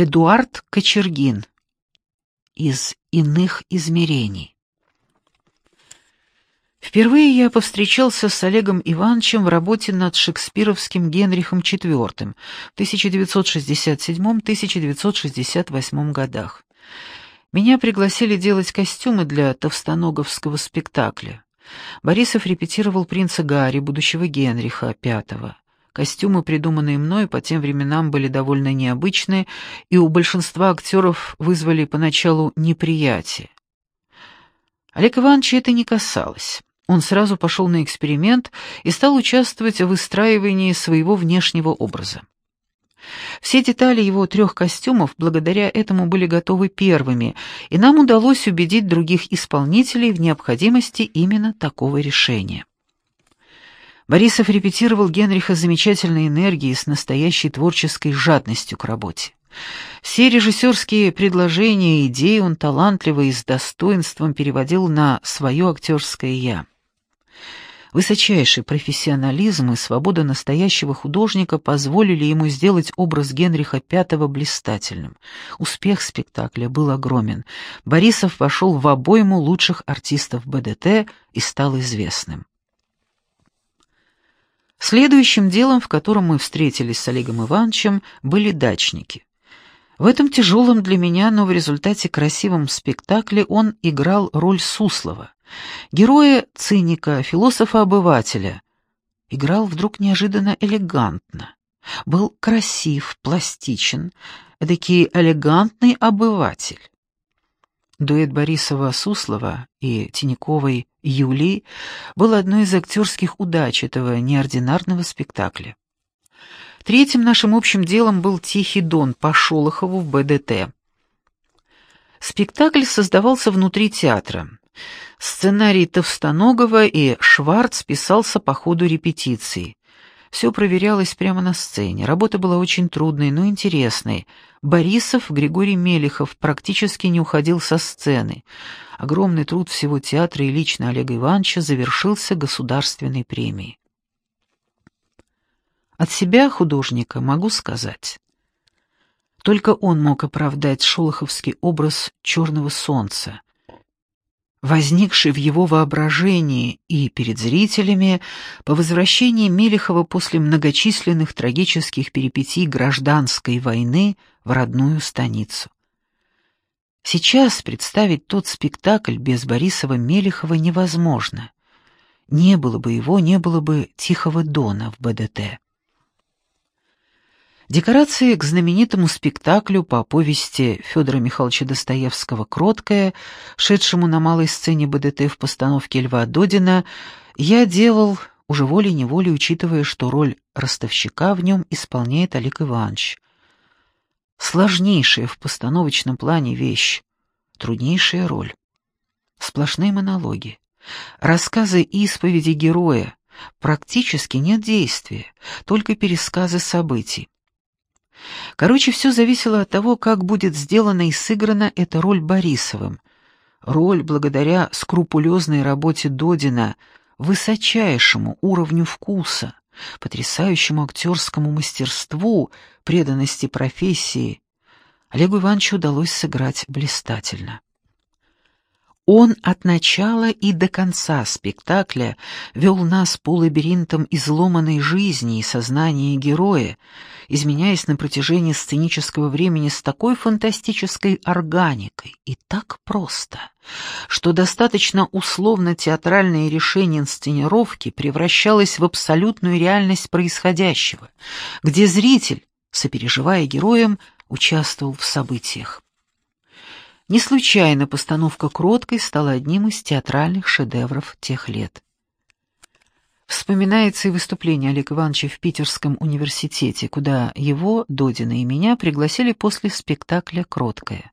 Эдуард Кочергин. Из иных измерений. Впервые я повстречался с Олегом Ивановичем в работе над шекспировским Генрихом IV в 1967-1968 годах. Меня пригласили делать костюмы для товстоноговского спектакля. Борисов репетировал принца Гарри, будущего Генриха V. Костюмы, придуманные мной, по тем временам были довольно необычные, и у большинства актеров вызвали поначалу неприятие. Олег Ивановича это не касалось. Он сразу пошел на эксперимент и стал участвовать в выстраивании своего внешнего образа. Все детали его трех костюмов благодаря этому были готовы первыми, и нам удалось убедить других исполнителей в необходимости именно такого решения. Борисов репетировал Генриха с замечательной энергией, с настоящей творческой жадностью к работе. Все режиссерские предложения и идеи он талантливо и с достоинством переводил на свое актерское «я». Высочайший профессионализм и свобода настоящего художника позволили ему сделать образ Генриха V блистательным. Успех спектакля был огромен. Борисов вошел в обойму лучших артистов БДТ и стал известным. Следующим делом, в котором мы встретились с Олегом Ивановичем, были дачники. В этом тяжелом для меня, но в результате красивом спектакле он играл роль Суслова. Героя циника, философа-обывателя. Играл вдруг неожиданно элегантно. Был красив, пластичен, эдакий элегантный обыватель. Дуэт Борисова-Суслова и Тиняковой Юлии был одной из актерских удач этого неординарного спектакля. Третьим нашим общим делом был «Тихий дон» по Шолохову в БДТ. Спектакль создавался внутри театра. Сценарий Товстоногова и Шварц писался по ходу репетиции. Все проверялось прямо на сцене. Работа была очень трудной, но интересной. Борисов Григорий Мелехов практически не уходил со сцены. Огромный труд всего театра и лично Олега Ивановича завершился государственной премией. От себя, художника, могу сказать. Только он мог оправдать шолоховский образ черного солнца, возникший в его воображении и перед зрителями по возвращении Мелехова после многочисленных трагических перипетий гражданской войны в родную станицу. Сейчас представить тот спектакль без Борисова-Мелехова невозможно. Не было бы его, не было бы Тихого Дона в БДТ. Декорации к знаменитому спектаклю по повести Федора Михайловича Достоевского «Кроткая», шедшему на малой сцене БДТ в постановке Льва Додина, я делал уже волей-неволей, учитывая, что роль ростовщика в нем исполняет Олег Иванович. Сложнейшая в постановочном плане вещь, труднейшая роль. Сплошные монологи, рассказы и исповеди героя, практически нет действия, только пересказы событий. Короче, все зависело от того, как будет сделана и сыграна эта роль Борисовым. Роль, благодаря скрупулезной работе Додина, высочайшему уровню вкуса, потрясающему актерскому мастерству, преданности профессии, Олегу Ивановичу удалось сыграть блистательно. Он от начала и до конца спектакля вел нас по лабиринтам изломанной жизни и сознания героя, изменяясь на протяжении сценического времени с такой фантастической органикой и так просто, что достаточно условно-театральное решение инсценировки превращалось в абсолютную реальность происходящего, где зритель, сопереживая героям, участвовал в событиях. Не случайно постановка «Кроткой» стала одним из театральных шедевров тех лет. Вспоминается и выступление Олега Ивановича в Питерском университете, куда его, Додина и меня пригласили после спектакля «Кроткая».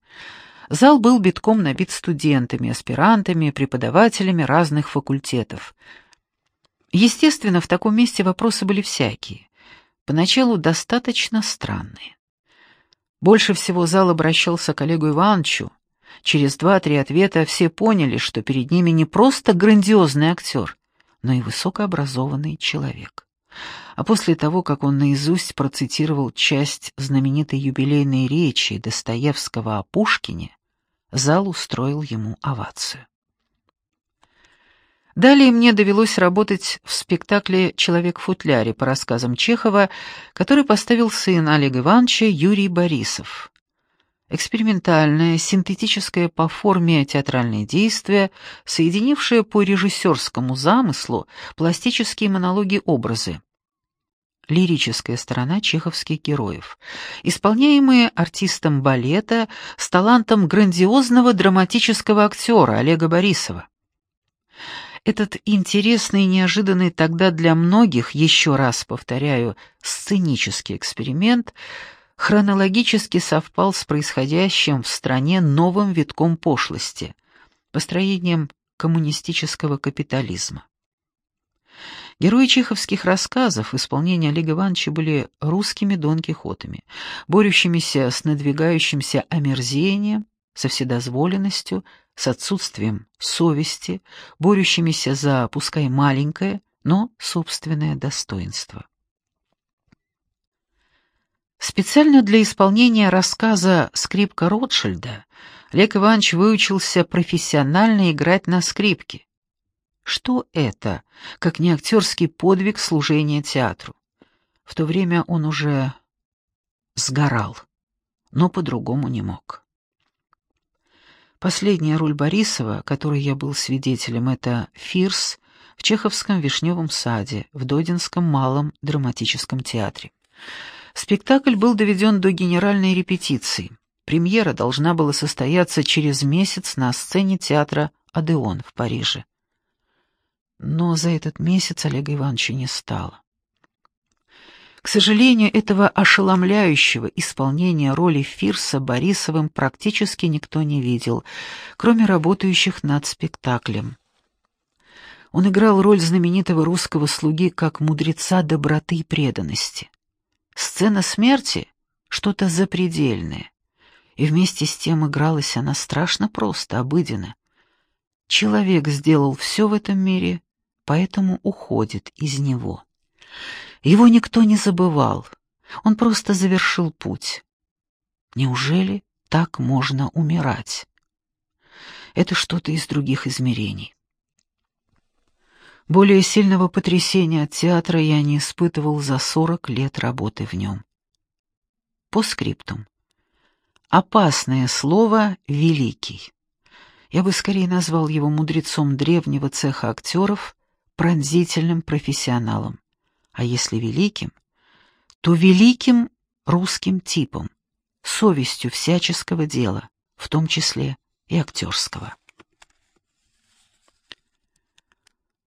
Зал был битком набит студентами, аспирантами, преподавателями разных факультетов. Естественно, в таком месте вопросы были всякие. Поначалу достаточно странные. Больше всего зал обращался к Олегу Ивановичу, Через два-три ответа все поняли, что перед ними не просто грандиозный актер, но и высокообразованный человек. а после того, как он наизусть процитировал часть знаменитой юбилейной речи Достоевского о Пушкине, зал устроил ему овацию. Далее мне довелось работать в спектакле «Человек в футляре» по рассказам Чехова, который поставил сын Олега Ивановича Юрий Борисов. Экспериментальное, синтетическое по форме театральное действие, соединившее по режиссерскому замыслу пластические монологи-образы. Лирическая сторона чеховских героев, исполняемые артистом балета с талантом грандиозного драматического актера Олега Борисова. Этот интересный и неожиданный тогда для многих, еще раз повторяю, сценический эксперимент хронологически совпал с происходящим в стране новым витком пошлости, построением коммунистического капитализма. Герои чеховских рассказов в исполнении Олега Ивановича были русскими Дон Кихотами, борющимися с надвигающимся омерзением, со вседозволенностью, с отсутствием совести, борющимися за, пускай маленькое, но собственное достоинство. Специально для исполнения рассказа «Скрипка Ротшильда» Олег Иванович выучился профессионально играть на скрипке. Что это, как не актерский подвиг служения театру? В то время он уже сгорал, но по-другому не мог. Последняя роль Борисова, которой я был свидетелем, это «Фирс» в Чеховском Вишневом саде в Додинском малом драматическом театре. Спектакль был доведен до генеральной репетиции. Премьера должна была состояться через месяц на сцене театра «Адеон» в Париже. Но за этот месяц Олега Ивановича не стало. К сожалению, этого ошеломляющего исполнения роли Фирса Борисовым практически никто не видел, кроме работающих над спектаклем. Он играл роль знаменитого русского слуги как мудреца доброты и преданности. Сцена смерти — что-то запредельное, и вместе с тем игралась она страшно просто, обыденно. Человек сделал все в этом мире, поэтому уходит из него. Его никто не забывал, он просто завершил путь. Неужели так можно умирать? Это что-то из других измерений. Более сильного потрясения от театра я не испытывал за сорок лет работы в нем. По скриптум. Опасное слово «великий». Я бы скорее назвал его мудрецом древнего цеха актеров, пронзительным профессионалом а если великим, то великим русским типом, совестью всяческого дела, в том числе и актерского.